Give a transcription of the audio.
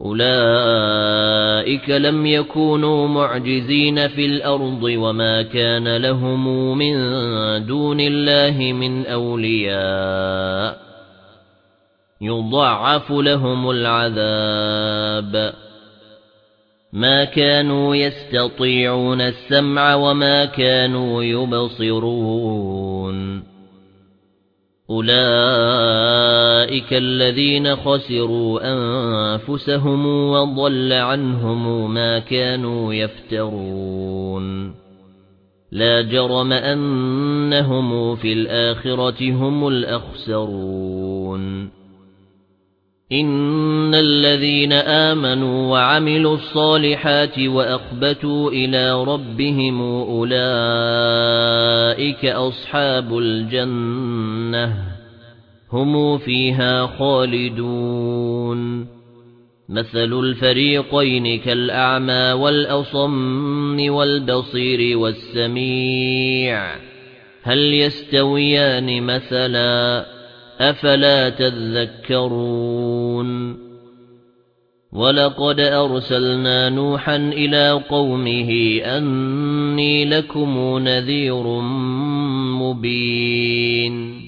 أُولَئِكَ لَمْ يَكُونُوا مُعْجِزِينَ فِي الْأَرْضِ وَمَا كَانَ لَهُم مِّن دُونِ اللَّهِ مِنْ أَوْلِيَاءَ. يُضَاعَفُ لَهُمُ الْعَذَابُ. مَا كَانُوا يَسْتَطِيعُونَ السَّمْعَ وَمَا كَانُوا يُبْصِرُونَ. أُولَئِكَ الَّذِينَ خَسِرُوا أَنفُسَهُمْ وَضَلَّ عَنْهُمْ مَا كَانُوا يَفْتَرُونَ. لَا جَرَمَ أَنَّهُمْ فِي الْآخِرَةِ هُمُ الْأَخْسَرُونَ. إِنَّ الَّذِينَ آمَنُوا وَعَمِلُوا الصَّالِحَاتِ وَأَخْبَتُوا إِلَى رَبِّهِمْ أُولَئِكَ أَصْحَابُ الْجَنَّةِ. هُمْ فِيهَا خَالِدُونَ. مَثَلُ الْفَرِيقَيْنِ كَالْأَعْمَى وَالْأَصَمِّ وَالْبَصِيرِ وَالسَّمِيعِ. هَلْ يَسْتَوِيَانِ مَثَلًا؟ أَفَلَا تَذَكَّرُونَ. وَلَقَدْ أَرْسَلْنَا نُوحًا إِلَى قَوْمِهِ أَنِّي لَكُمْ نَذِيرٌ مُبِينٌ.